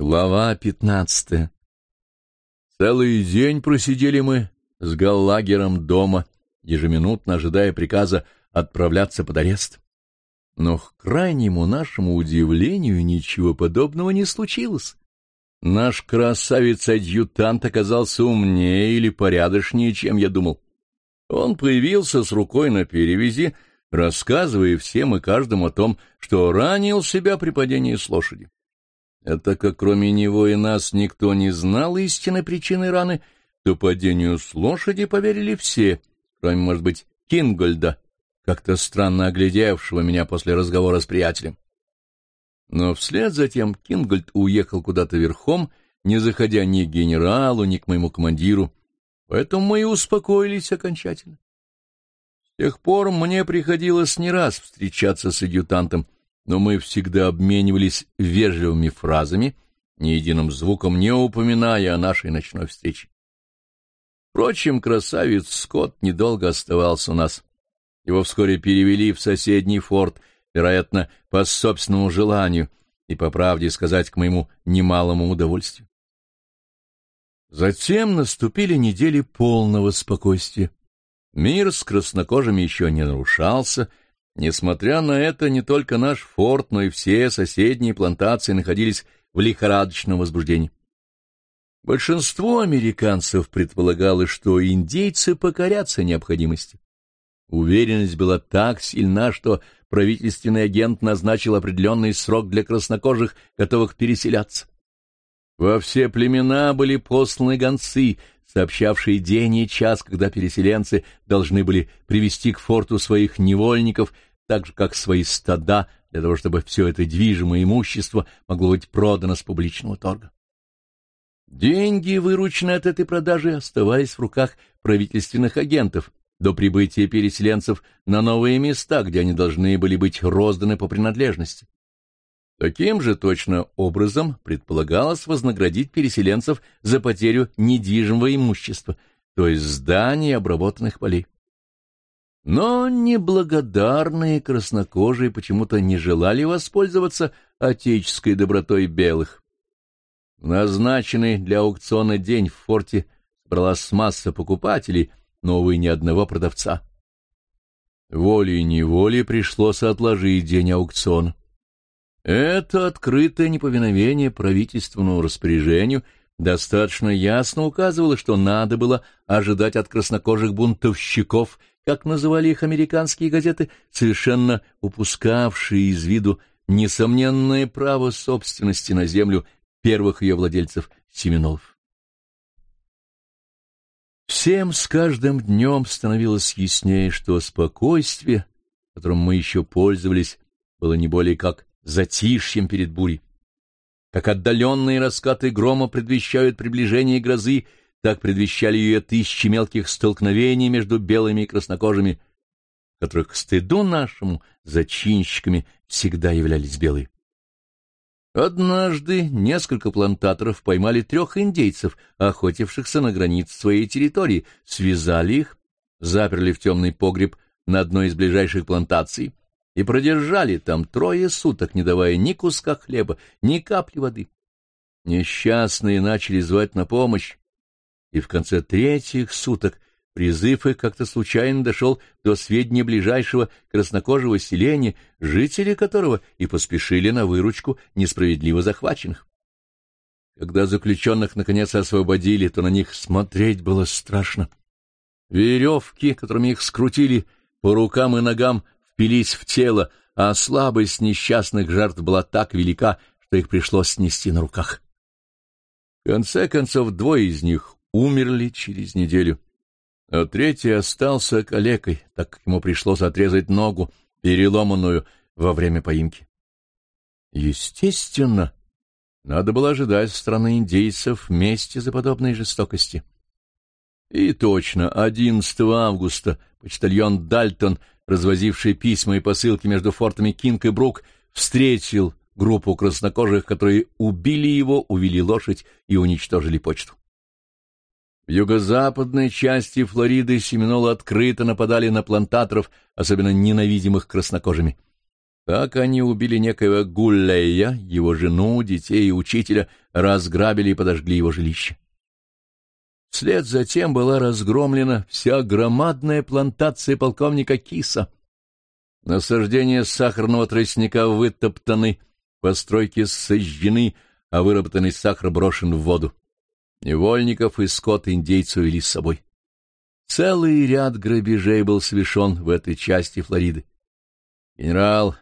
Глава пятнадцатая Целый день просидели мы с Галлагером дома, ежеминутно ожидая приказа отправляться под арест. Но к крайнему нашему удивлению ничего подобного не случилось. Наш красавец-адъютант оказался умнее или порядочнее, чем я думал. Он появился с рукой на перевязи, рассказывая всем и каждому о том, что ранил себя при падении с лошади. Это как кроме него и нас никто не знал истинной причины раны, то падению с лошади поверили все, кроме, может быть, Кингольда, как-то странно оглядевшего меня после разговора с приятелем. Но вслед за тем Кингольд уехал куда-то верхом, не заходя ни к генералу, ни к моему командиру, поэтому мы и успокоились окончательно. С тех пор мне приходилось не раз встречаться с адъютантом, но мы всегда обменивались вежливыми фразами, ни единым звуком не упоминая о нашей ночной встрече. Впрочем, красавец Скотт недолго оставался у нас. Его вскоре перевели в соседний форт, вероятно, по собственному желанию и, по правде сказать, к моему немалому удовольствию. Затем наступили недели полного спокойствия. Мир с краснокожими еще не нарушался, Несмотря на это, не только наш форт, но и все соседние плантации находились в лихорадочном возбуждении. Большинство американцев предполагало, что индейцы покорятся необходимости. Уверенность была так сильна, что правительственный агент назначил определенный срок для краснокожих, готовых переселяться. Во все племена были посланы гонцы, сообщавшие день и час, когда переселенцы должны были привести к форту своих невольников — так же, как свои стада, для того, чтобы все это движимое имущество могло быть продано с публичного торга. Деньги, вырученные от этой продажи, оставались в руках правительственных агентов до прибытия переселенцев на новые места, где они должны были быть розданы по принадлежности. Таким же точно образом предполагалось вознаградить переселенцев за потерю недвижимого имущества, то есть зданий обработанных полей. Но неблагодарные краснокожие почему-то не желали воспользоваться отеческой добротой белых. Назначенный для аукциона день в форте собралась масса покупателей, но, увы, ни одного продавца. Волей-неволей пришлось отложить день аукциона. Это открытое неповиновение правительственному распоряжению достаточно ясно указывало, что надо было ожидать от краснокожих бунтовщиков как называли их американские газеты, совершенно упускавшие из виду несомненное право собственности на землю первых ее владельцев Семенов. Всем с каждым днем становилось яснее, что спокойствие, которым мы еще пользовались, было не более как затишьем перед бурей. Как отдаленные раскаты грома предвещают приближение грозы, так предвещали ее тысячи мелких столкновений между белыми и краснокожими, которых к стыду нашему зачинщиками всегда являлись белые. Однажды несколько плантаторов поймали трех индейцев, охотившихся на границе своей территории, связали их, заперли в темный погреб на одной из ближайших плантаций и продержали там трое суток, не давая ни куска хлеба, ни капли воды. Несчастные начали звать на помощь, и в конце третьих суток призыв их как-то случайно дошел до сведения ближайшего краснокожего селения, жители которого и поспешили на выручку несправедливо захваченных. Когда заключенных наконец освободили, то на них смотреть было страшно. Веревки, которыми их скрутили, по рукам и ногам впились в тело, а слабость несчастных жертв была так велика, что их пришлось снести на руках. В конце концов, двое из них умерли через неделю, а третий остался калекой, так как ему пришлось отрезать ногу, переломанную во время поимки. Естественно, надо было ожидать страны индейцев вместе за подобной жестокости. И точно, 11 августа почтальон Дальтон, развозивший письма и посылки между фортами Кинг и Брук, встретил группу краснокожих, которые убили его, увели лошадь и уничтожили почту. В юго-западной части Флориды семенолы открыто нападали на плантаторов, особенно ненавидимых краснокожими. Так они убили некоего Гуллея, его жену, детей и учителя, разграбили и подожгли его жилище. Вслед за тем была разгромлена вся громадная плантация полковника Киса. Насаждения сахарного тростника вытоптаны, постройки сожжены, а выработанный сахар брошен в воду. Невольников и скот индейцев вели с собой. Целый ряд грабежей был совершен в этой части Флориды. Генерал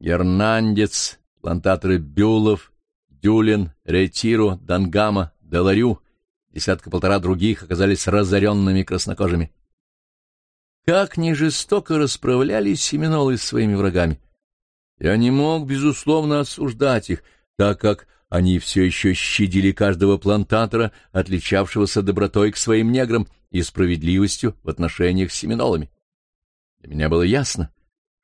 Гернандец, плантаторы Бюлов, Дюлин, Ретиру, Дангама, Деларю, десятка-полтора других оказались разоренными краснокожими. Как ни жестоко расправлялись семинолы с своими врагами. Я не мог, безусловно, осуждать их, так как они все еще щадили каждого плантатора, отличавшегося добротой к своим неграм и справедливостью в отношениях с семинолами. Для меня было ясно,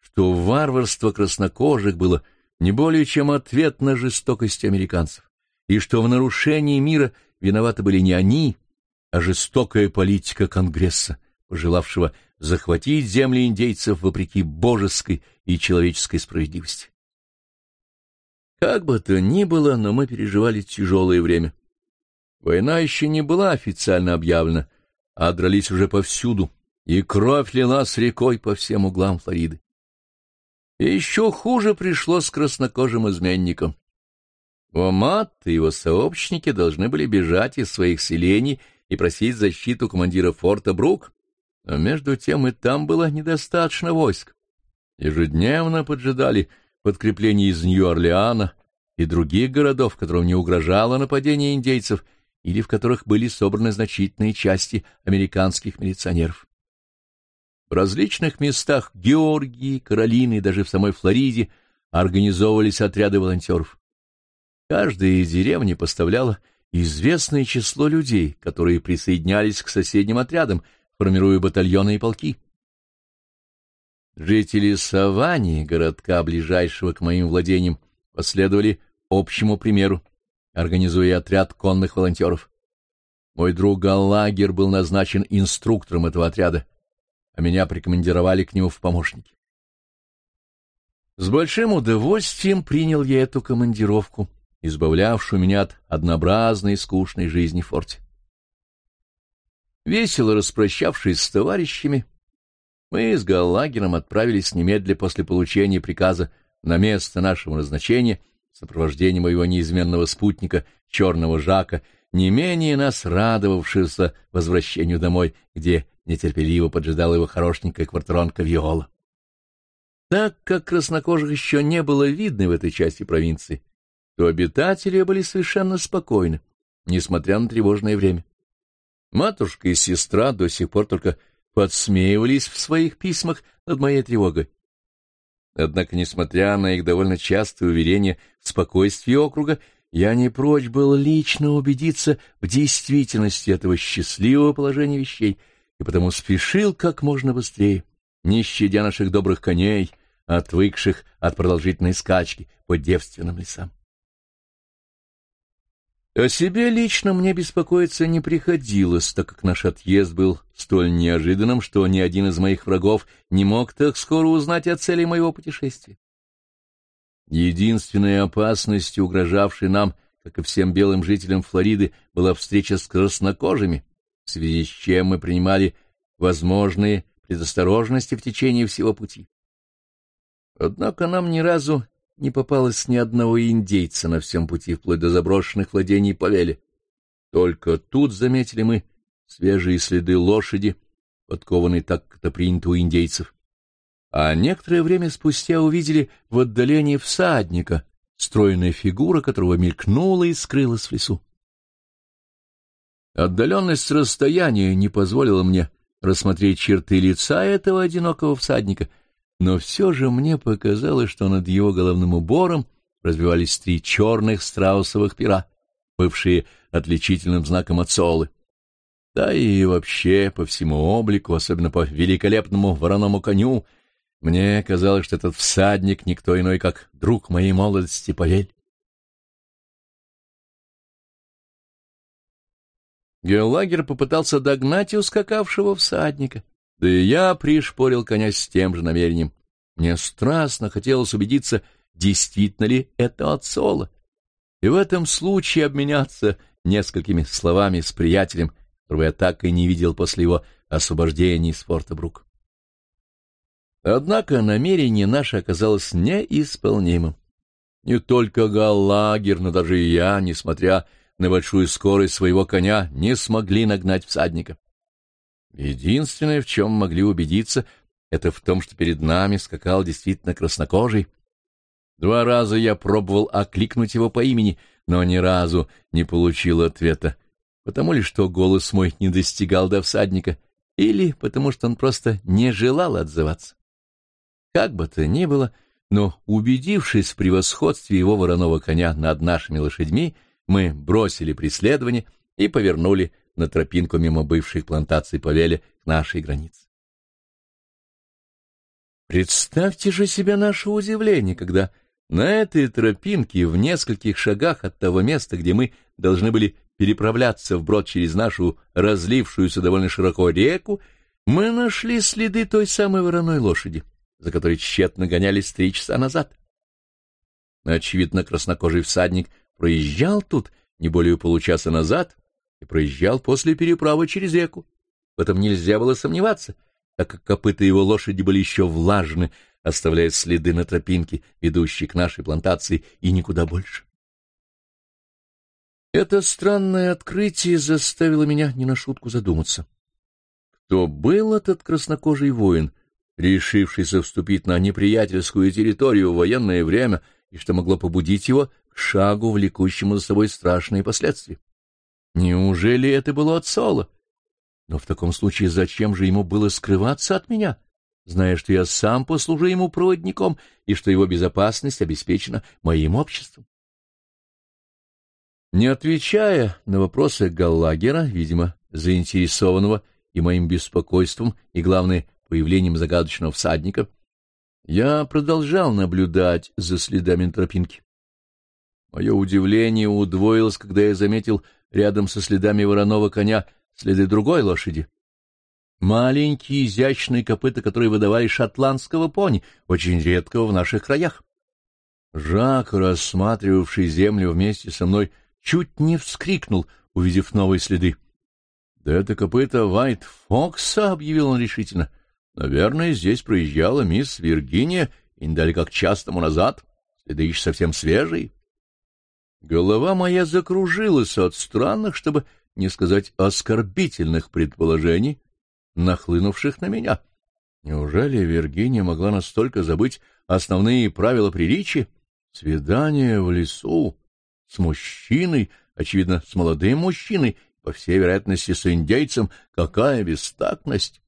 что варварство краснокожих было не более чем ответ на жестокость американцев, и что в нарушении мира виноваты были не они, а жестокая политика Конгресса, пожелавшего захватить земли индейцев вопреки божеской и человеческой справедливости. Как бы то ни было, но мы переживали тяжелое время. Война еще не была официально объявлена, а дрались уже повсюду, и кровь лилась рекой по всем углам Флориды. И еще хуже пришло с краснокожим изменником. Омат и его сообщники должны были бежать из своих селений и просить защиту командира форта Брук, но между тем и там было недостаточно войск. Ежедневно поджидали подкреплений из Нью-Орлеана и других городов, которым не угрожало нападение индейцев или в которых были собраны значительные части американских милиционеров. В различных местах Георгии, Каролины и даже в самой Флориде организовывались отряды волонтеров. Каждая из деревни поставляла известное число людей, которые присоединялись к соседним отрядам, формируя батальоны и полки. Жители Савани, городка, ближайшего к моим владениям, последовали общему примеру, организуя отряд конных волонтеров. Мой друг Галлагер был назначен инструктором этого отряда, а меня прикомандировали к нему в помощники. С большим удовольствием принял я эту командировку, избавлявшую меня от однообразной и скучной жизни в форте. Весело распрощавшись с товарищами, мы с Галлагером отправились немедля после получения приказа на место нашего назначения в сопровождении моего неизменного спутника, черного Жака, не менее нас радовавшегося возвращению домой, где нетерпеливо поджидала его хорошенькая квартиронка Виола. Так как краснокожих еще не было видно в этой части провинции, то обитатели были совершенно спокойны, несмотря на тревожное время. Матушка и сестра до сих пор только подсмеивались в своих письмах над моей тревогой. Однако, несмотря на их довольно частые уверения в спокойствии округа, я не прочь был лично убедиться в действительности этого счастливого положения вещей, и потому спешил как можно быстрее, не щадя наших добрых коней, отвыкших от продолжительной скачки по девственным лесам. О себе лично мне беспокоиться не приходилось, так как наш отъезд был столь неожиданным, что ни один из моих врагов не мог так скоро узнать о цели моего путешествия. Единственной опасностью, угрожавшей нам, как и всем белым жителям Флориды, была встреча с краснокожими, в связи с чем мы принимали возможные предосторожности в течение всего пути. Однако нам ни разу не попалось ни одного индейца на всем пути, вплоть до заброшенных владений Павеля. Только тут заметили мы свежие следы лошади, подкованной так, как это принято у индейцев. А некоторое время спустя увидели в отдалении всадника, стройная фигура которого мелькнула и скрылась в лесу. Отдаленность расстояния не позволила мне рассмотреть черты лица этого одинокого всадника — но все же мне показалось, что над его головным убором развивались три черных страусовых пера, бывшие отличительным знаком отцолы. Да и вообще по всему облику, особенно по великолепному вороному коню, мне казалось, что этот всадник никто иной, как друг моей молодости Павель. Геолагер попытался догнать ускакавшего всадника, да и я пришпорил коня с тем же намерением. Мне страстно хотелось убедиться, действительно ли это от Соло, и в этом случае обменяться несколькими словами с приятелем, которого я так и не видел после его освобождения из форта Брук. Однако намерение наше оказалось неисполнимым. Не только Галлагер, но даже и я, несмотря на большую скорость своего коня, не смогли нагнать всадника. Единственное, в чем могли убедиться, это в том, что перед нами скакал действительно краснокожий. Два раза я пробовал окликнуть его по имени, но ни разу не получил ответа, потому ли что голос мой не достигал до всадника, или потому что он просто не желал отзываться. Как бы то ни было, но, убедившись в превосходстве его вороного коня над нашими лошадьми, мы бросили преследование и повернули на тропинку мимо бывших плантаций Павеля к нашей границе. Представьте же себе наше удивление, когда на этой тропинке в нескольких шагах от того места, где мы должны были переправляться вброд через нашу разлившуюся довольно широко реку, мы нашли следы той самой вороной лошади, за которой тщетно гонялись три часа назад. Очевидно, краснокожий всадник проезжал тут не более получаса назад и проезжал после переправы через реку. В этом нельзя было сомневаться — так как копыта его лошади были еще влажны, оставляя следы на тропинке, ведущей к нашей плантации, и никуда больше. Это странное открытие заставило меня не на шутку задуматься. Кто был этот краснокожий воин, решившийся вступить на неприятельскую территорию в военное время, и что могло побудить его к шагу, влекущему за собой страшные последствия? Неужели это было от Сола? Но в таком случае зачем же ему было скрываться от меня, зная, что я сам послужу ему проводником и что его безопасность обеспечена моим обществом? Не отвечая на вопросы Галлагера, видимо, заинтересованного и моим беспокойством, и, главное, появлением загадочного всадника, я продолжал наблюдать за следами тропинки. Мое удивление удвоилось, когда я заметил рядом со следами вороного коня следы другой лошади. Маленькие изящные копыта, которые выдавали шотландского пони, очень редкого в наших краях. Жак, рассматривавший землю вместе со мной, чуть не вскрикнул, увидев новые следы. — Да это копыта Вайт Фокса, — объявил он решительно. — Наверное, здесь проезжала мисс Виргиния, и не дали как час тому назад. Следы еще совсем свежие. Голова моя закружилась от странных, чтобы не сказать оскорбительных предположений, нахлынувших на меня. Неужели Виргиния могла настолько забыть основные правила приличия? Свидание в лесу с мужчиной, очевидно, с молодым мужчиной, по всей вероятности, с индейцем, какая бестактность!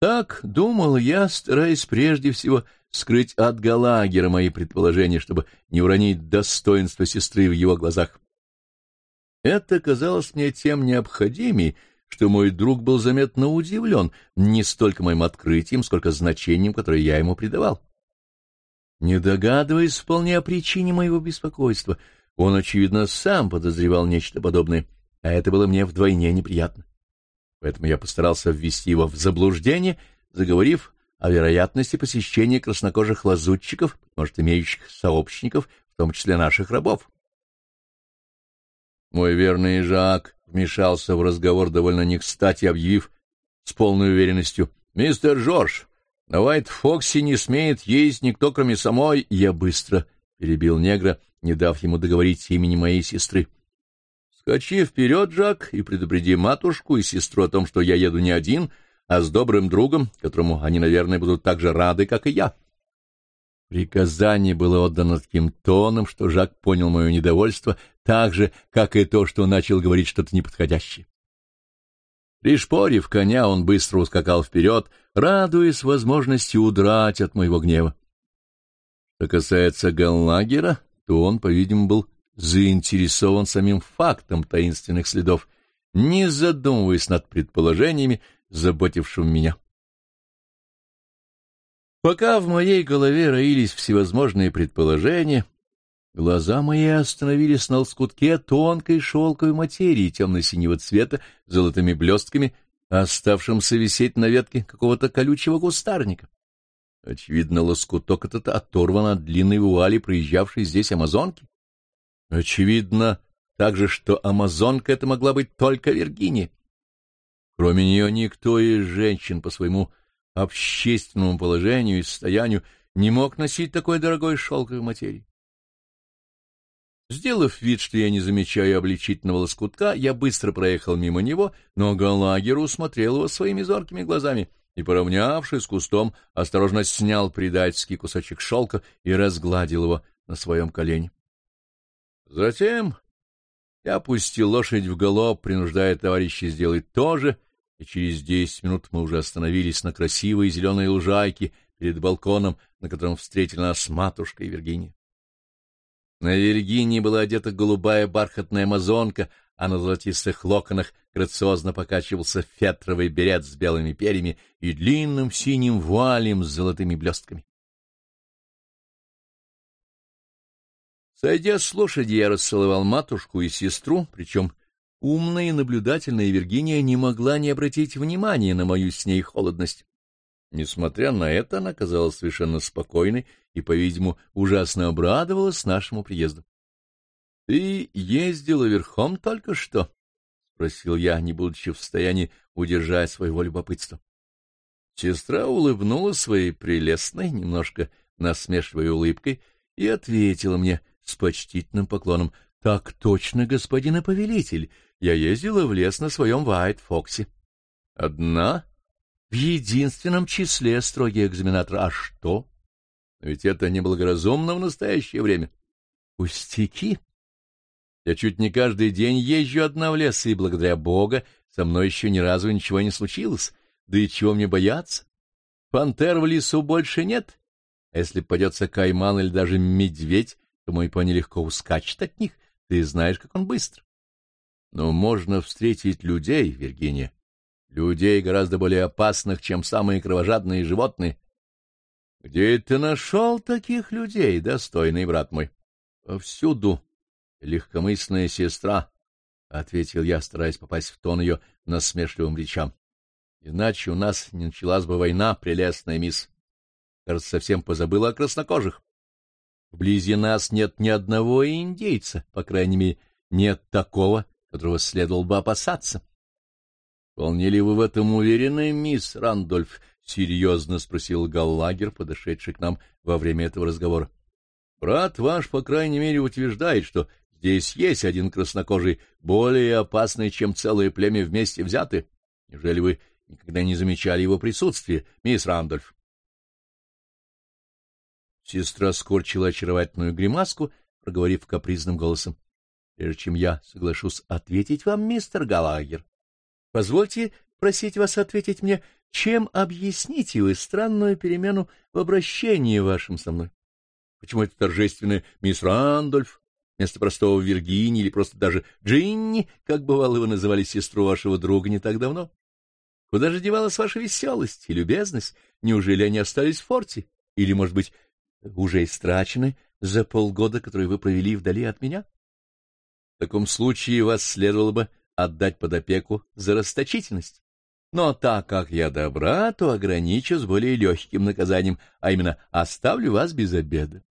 Так думал я, стараясь прежде всего скрыть от Галагера мои предположения, чтобы не уронить достоинство сестры в его глазах. Это казалось мне тем необходимей, что мой друг был заметно удивлен не столько моим открытием, сколько значением, которое я ему придавал. Не догадываясь вполне о причине моего беспокойства, он, очевидно, сам подозревал нечто подобное, а это было мне вдвойне неприятно. Поэтому я постарался ввести его в заблуждение, заговорив о вероятности посещения краснокожих лазутчиков, может, имеющих сообщников, в том числе наших рабов. Мой верный Жак вмешался в разговор довольно не кстати, объявив с полной уверенностью. — Мистер Жорж, на Уайт-Фоксе не смеет есть никто, кроме самой. Я быстро перебил негра, не дав ему договорить имени моей сестры. — Скачи вперед, Жак, и предупреди матушку и сестру о том, что я еду не один, а с добрым другом, которому они, наверное, будут так же рады, как и я. Приказание было отдано таким тоном, что Жак понял мое недовольство так же, как и то, что начал говорить что-то неподходящее. Пришпорив коня, он быстро ускакал вперед, радуясь возможности удрать от моего гнева. Что касается Галлагера, то он, по-видимому, был заинтересован самим фактом таинственных следов, не задумываясь над предположениями, заботившими меня. Пока в моей голове роились всевозможные предположения, глаза мои остановились на лоскутке тонкой шелковой материи темно-синего цвета с золотыми блестками, оставшимся висеть на ветке какого-то колючего кустарника. Очевидно, лоскуток этот оторван от длинной вуали, проезжавшей здесь амазонки. Очевидно также, что амазонка это могла быть только Виргиния. Кроме нее никто из женщин по своему общественному положению и состоянию не мог носить такой дорогой шелковой материи. Сделав вид, что я не замечаю обличительного лоскутка, я быстро проехал мимо него, но Галагер усмотрел его своими зоркими глазами и, поравнявшись с кустом, осторожно снял предательский кусочек шелка и разгладил его на своем колене. Затем я опустил лошадь в галоп, принуждая товарища сделать то же, и через десять минут мы уже остановились на красивой зеленой лужайке перед балконом, на котором встретили нас матушка и Виргиния. На Виргинии была одета голубая бархатная амазонка, а на золотистых локонах грациозно покачивался фетровый берет с белыми перьями и длинным синим вуалем с золотыми блестками. Сойдя с лошади, я расцеловал матушку и сестру, причем умная и наблюдательная Виргиния не могла не обратить внимания на мою с ней холодность. Несмотря на это, она казалась совершенно спокойной и, по-видимому, ужасно обрадовалась нашему приезду. — Ты ездила верхом только что? — спросил я, не будучи в состоянии удержать своего любопытства. Сестра улыбнулась своей прелестной, немножко насмешливой улыбкой и ответила мне с почтительным поклоном. — Так точно, господин повелитель, я ездила в лес на своем Вайт-Фоксе. — Одна? В единственном числе строгий экзаменатор. А что? Ведь это неблагоразумно в настоящее время. Пустяки. Я чуть не каждый день езжу одна в лес, и благодаря Бога со мной еще ни разу ничего не случилось. Да и чего мне бояться? Пантер в лесу больше нет. А если попадется кайман или даже медведь, то мой пони легко ускачет от них. Ты знаешь, как он быстр. Но можно встретить людей, Виргиния, людей гораздо более опасных, чем самые кровожадные животные. — Где ты нашел таких людей, достойный брат мой? — Повсюду. Легкомысленная сестра, — ответил я, стараясь попасть в тон ее насмешливым речам. — Иначе у нас не началась бы война, прелестная мисс. Кажется, совсем позабыла о краснокожих. Вблизи нас нет ни одного индейца, по крайней мере, нет такого, которого следовало бы опасаться. — Вполне ли вы в этом уверены, мисс Рандольф? — серьезно спросил Галлагер, подошедший к нам во время этого разговора. — Брат ваш, по крайней мере, утверждает, что здесь есть один краснокожий, более опасный, чем целое племя вместе взяты. Неужели вы никогда не замечали его присутствия, мисс Рандольф? Сестра скорчила очаровательную гримаску, проговорив капризным голосом. — Прежде чем я соглашусь ответить вам, мистер Галагер, Позвольте просить вас ответить мне, чем объясните вы странную перемену в обращении вашем со мной? Почему это торжественное «Мисс Рандольф» вместо простого Виргинии или просто даже Джинни, как бывало вы называли сестру вашего друга не так давно? Куда же девалась ваша веселость и любезность? Неужели они остались в форте? Или, может быть, уже истрачены за полгода, которые вы провели вдали от меня? В таком случае вас следовало бы отдать под опеку за расточительность. Но так как я добра, то ограничусь более легким наказанием, а именно оставлю вас без обеда.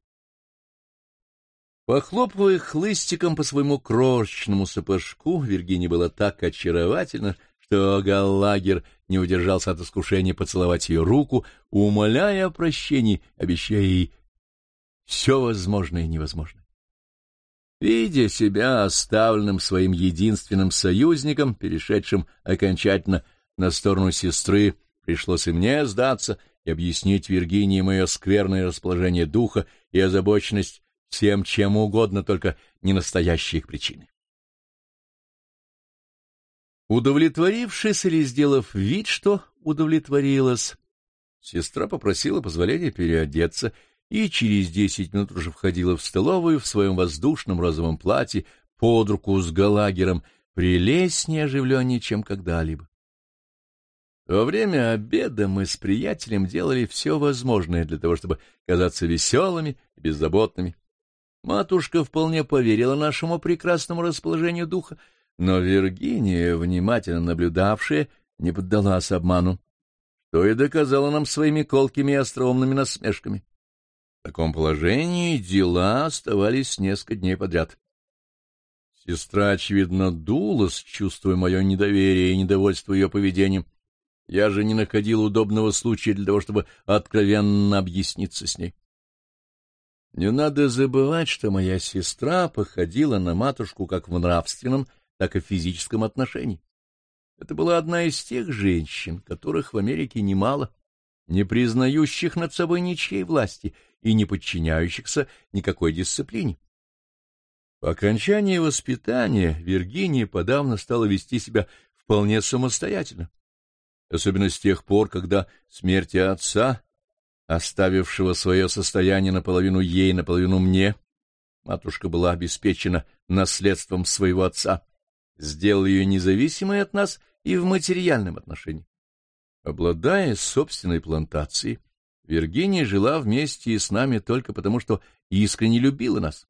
Похлопывая хлыстиком по своему крошечному сапожку, Виргиния была так очаровательна, что Галлагер не удержался от искушения поцеловать ее руку, умоляя о прощении, обещая ей все возможное и невозможное. Видя себя оставленным своим единственным союзником, перешедшим окончательно на сторону сестры, пришлось и мне сдаться и объяснить Виргинии мое скверное расположение духа и озабоченность всем чем угодно, только не настоящие их причины. Удовлетворившись или сделав вид, что удовлетворилась, сестра попросила позволения переодеться и через десять минут уже входила в столовую в своем воздушном розовом платье под руку с Галагером, прелестнее оживленнее, чем когда-либо. Во время обеда мы с приятелем делали все возможное для того, чтобы казаться веселыми и беззаботными. Матушка вполне поверила нашему прекрасному расположению духа, но Виргиния, внимательно наблюдавшая, не поддалась обману то и доказала нам своими колкими и остроумными насмешками. Таком положении дела оставались несколько дней подряд. Сестра, очевидно, дулась, чувствуя мое недоверие и недовольство ее поведением. Я же не находил удобного случая для того, чтобы откровенно объясниться с ней. Не надо забывать, что моя сестра походила на матушку как в нравственном, так и в физическом отношении. Это была одна из тех женщин, которых в Америке немало, не признающих над собой ничьей власти и не подчиняющихся никакой дисциплине. По окончании воспитания Виргиния подавно стала вести себя вполне самостоятельно, особенно с тех пор, когда смерть отца, оставившего свое состояние наполовину ей, наполовину мне, матушка была обеспечена наследством своего отца, сделал ее независимой от нас и в материальном отношении. Обладая собственной плантацией, Виргиния жила вместе с нами только потому, что искренне любила нас.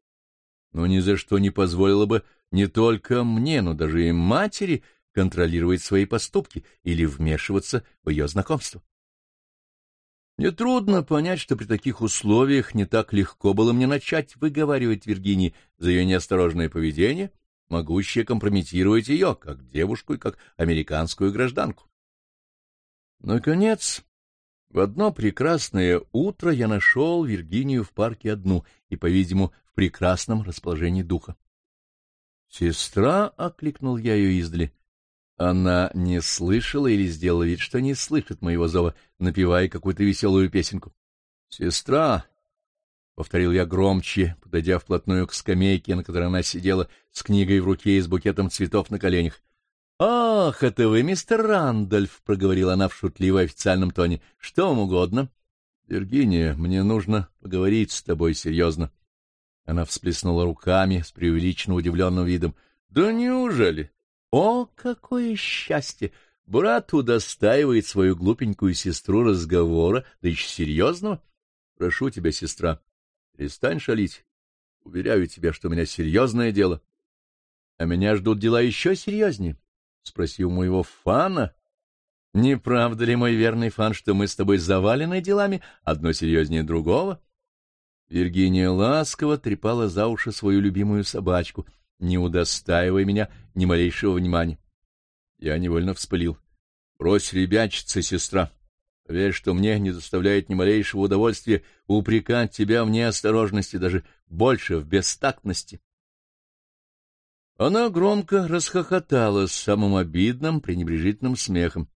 Но ни за что не позволила бы не только мне, но даже и матери контролировать свои поступки или вмешиваться в ее знакомство. Нетрудно понять, что при таких условиях не так легко было мне начать выговаривать Виргинии за ее неосторожное поведение могущее компрометировать ее, как девушку и как американскую гражданку. Наконец, в одно прекрасное утро я нашел Виргинию в парке одну и, по-видимому, в прекрасном расположении духа. «Сестра!» — окликнул я ее издали. Она не слышала или сделала вид, что не слышит моего зова, напевая какую-то веселую песенку. «Сестра!» повторил я громче, подойдя вплотную к скамейке, на которой она сидела с книгой в руке и с букетом цветов на коленях. — Ах, это вы, мистер Рандольф, — проговорила она в шутливо официальном тоне. — Что вам угодно? — Виргиния, мне нужно поговорить с тобой серьезно. Она всплеснула руками с преувеличенно удивленным видом. — Да неужели? О, какое счастье! Брат удостаивает свою глупенькую сестру разговора, да еще серьезного. Прошу тебя, сестра, Перестань шалить. Уверяю тебя, что у меня серьезное дело. — А меня ждут дела еще серьезнее? — спросил моего фана. — Не правда ли, мой верный фан, что мы с тобой завалены делами, одно серьезнее другого? Виргиния ласково трепала за уши свою любимую собачку, не удостаивая меня ни малейшего внимания. Я невольно вспылил. — Брось ребячиться, сестра. Верь, что мне не доставляет ни малейшего удовольствия упрекать тебя в неосторожности, даже больше в бестактности. Она громко расхохоталась самым обидным, пренебрежительным смехом.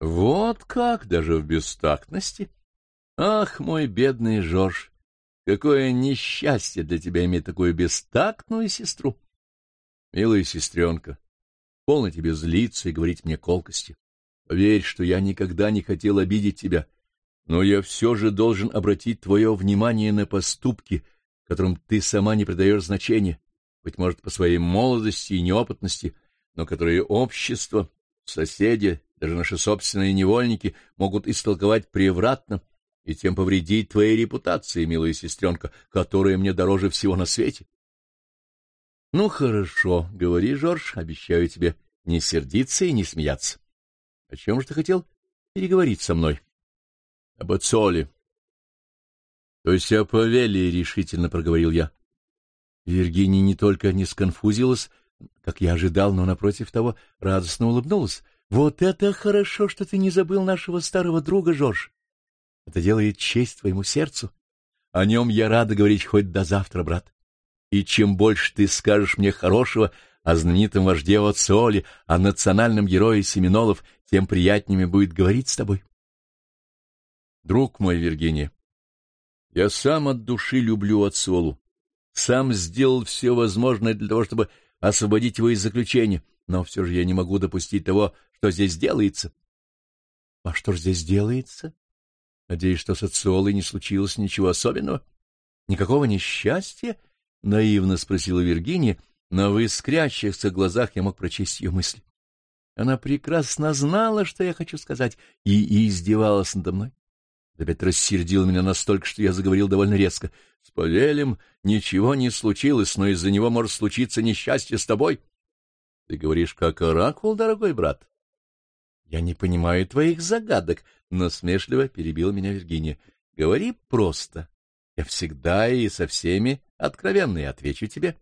Вот как, даже в бестактности! Ах, мой бедный Жорж, какое несчастье для тебя иметь такую бестактную сестру! Милая сестренка, полно тебе злиться и говорить мне колкости. Поверь, что я никогда не хотел обидеть тебя, но я все же должен обратить твое внимание на поступки, которым ты сама не придаешь значения, быть может, по своей молодости и неопытности, но которые общество, соседи, даже наши собственные невольники могут истолковать превратно и тем повредить твоей репутации, милая сестренка, которая мне дороже всего на свете. — Ну, хорошо, говори, Жорж, обещаю тебе не сердиться и не смеяться. — О чем же ты хотел переговорить со мной? — Об отцоле. — То есть о повеле, — решительно проговорил я. Виргиния не только не сконфузилась, как я ожидал, но, напротив того, радостно улыбнулась. — Вот это хорошо, что ты не забыл нашего старого друга, Жорж. Это делает честь твоему сердцу. О нем я рада говорить хоть до завтра, брат. И чем больше ты скажешь мне хорошего о знаменитом вожде Оцоле, о национальном герое Семенолов, тем приятнее будет говорить с тобой. Друг мой, Виргиния, я сам от души люблю Оцолу, сам сделал все возможное для того, чтобы освободить его из заключения, но все же я не могу допустить того, что здесь делается. — А что ж здесь делается? Надеюсь, что с Оцолой не случилось ничего особенного? Никакого несчастья? — наивно спросила Виргиния, но в искрящихся глазах я мог прочесть ее мысли. Она прекрасно знала, что я хочу сказать, и, и издевалась надо мной. Опять рассердил меня настолько, что я заговорил довольно резко. С Павелем ничего не случилось, но из-за него может случиться несчастье с тобой. Ты говоришь, как оракул, дорогой брат. — Я не понимаю твоих загадок, — насмешливо перебила меня Виргиния. — Говори просто. Я всегда и со всеми откровенно и отвечу тебе.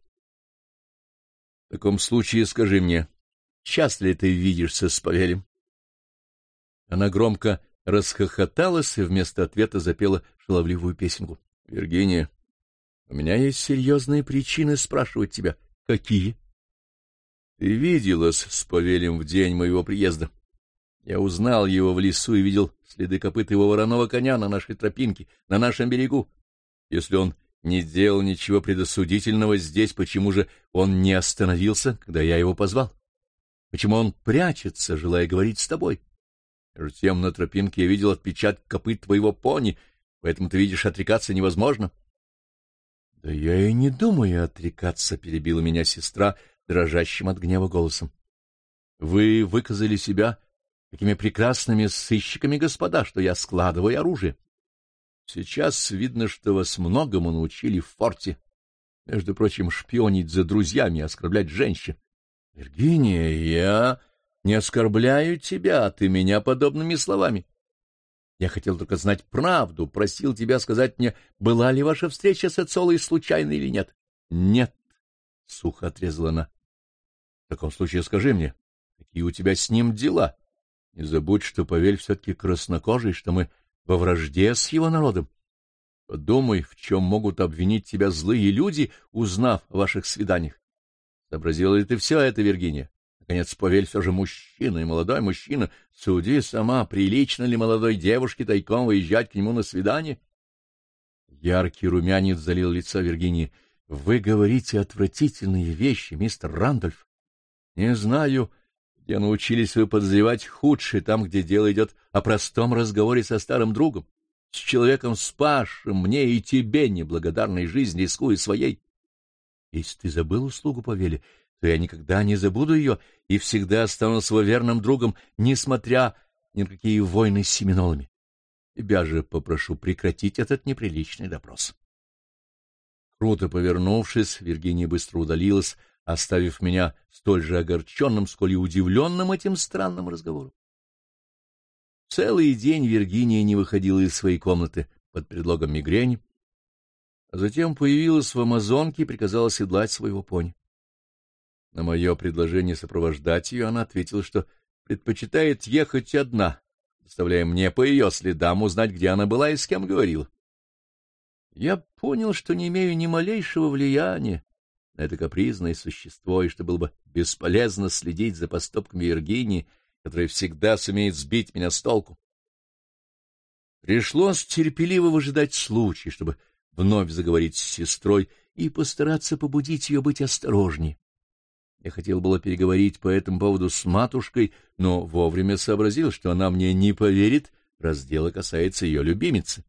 — В таком случае скажи мне, часто ли ты видишься с Павелем? Она громко расхохоталась и вместо ответа запела шаловливую песенку. — Виргиния, у меня есть серьезные причины спрашивать тебя. — Какие? — Ты виделась с Павелем в день моего приезда. Я узнал его в лесу и видел следы копыт его вороного коня на нашей тропинке, на нашем берегу. Если он не делал ничего предосудительного здесь, почему же он не остановился, когда я его позвал? Почему он прячется, желая говорить с тобой? Между тем на тропинке я видел отпечаток копыт твоего пони, поэтому ты видишь, отрекаться невозможно. — Да я и не думаю отрекаться, — перебила меня сестра дрожащим от гнева голосом. — Вы выказали себя такими прекрасными сыщиками, господа, что я складываю оружие. Сейчас видно, что вас многому научили в форте. Между прочим, шпионить за друзьями оскорблять женщин. Виргиния, я не оскорбляю тебя, а ты меня подобными словами. Я хотел только знать правду, просил тебя сказать мне, была ли ваша встреча с Эцолой случайной или нет. — Нет, — сухо отрезала она. — В таком случае скажи мне, какие у тебя с ним дела? Не забудь, что Павель все-таки краснокожий, что мы во вражде с его народом. Подумай, в чем могут обвинить тебя злые люди, узнав о ваших свиданиях. Сообразила ли ты все это, Виргиния? Наконец, Павель все же мужчина, и молодой мужчина. Суди сама, прилично ли молодой девушке тайком выезжать к нему на свидание? Яркий румянец залил лицо Виргинии. — Вы говорите отвратительные вещи, мистер Рандольф. Не знаю, где научились вы подозревать худшее, там, где дело идет о простом разговоре со старым другом, с человеком спасшим мне и тебе неблагодарной жизни, рискуя своей. Если ты забыл услугу Павеле, то я никогда не забуду ее и всегда останусь его верным другом, несмотря ни на какие войны с семинолами. Тебя же попрошу прекратить этот неприличный допрос. Круто повернувшись, Виргиния быстро удалилась, оставив меня столь же огорченным, сколь и удивленным этим странным разговором. Целый день Виргиния не выходила из своей комнаты под предлогом мигрени, а затем появилась в Амазонке и приказала седлать своего пони. На мое предложение сопровождать ее она ответила, что предпочитает ехать одна, заставляя мне по ее следам узнать, где она была и с кем говорила. Я понял, что не имею ни малейшего влияния на это капризное существо, и что было бы бесполезно следить за поступками Виргинии, которая всегда сумеет сбить меня с толку. Пришлось терпеливо выжидать случай, чтобы вновь заговорить с сестрой и постараться побудить ее быть осторожнее. Я хотел было переговорить по этому поводу с матушкой, но вовремя сообразил, что она мне не поверит, раз дело касается ее любимицы.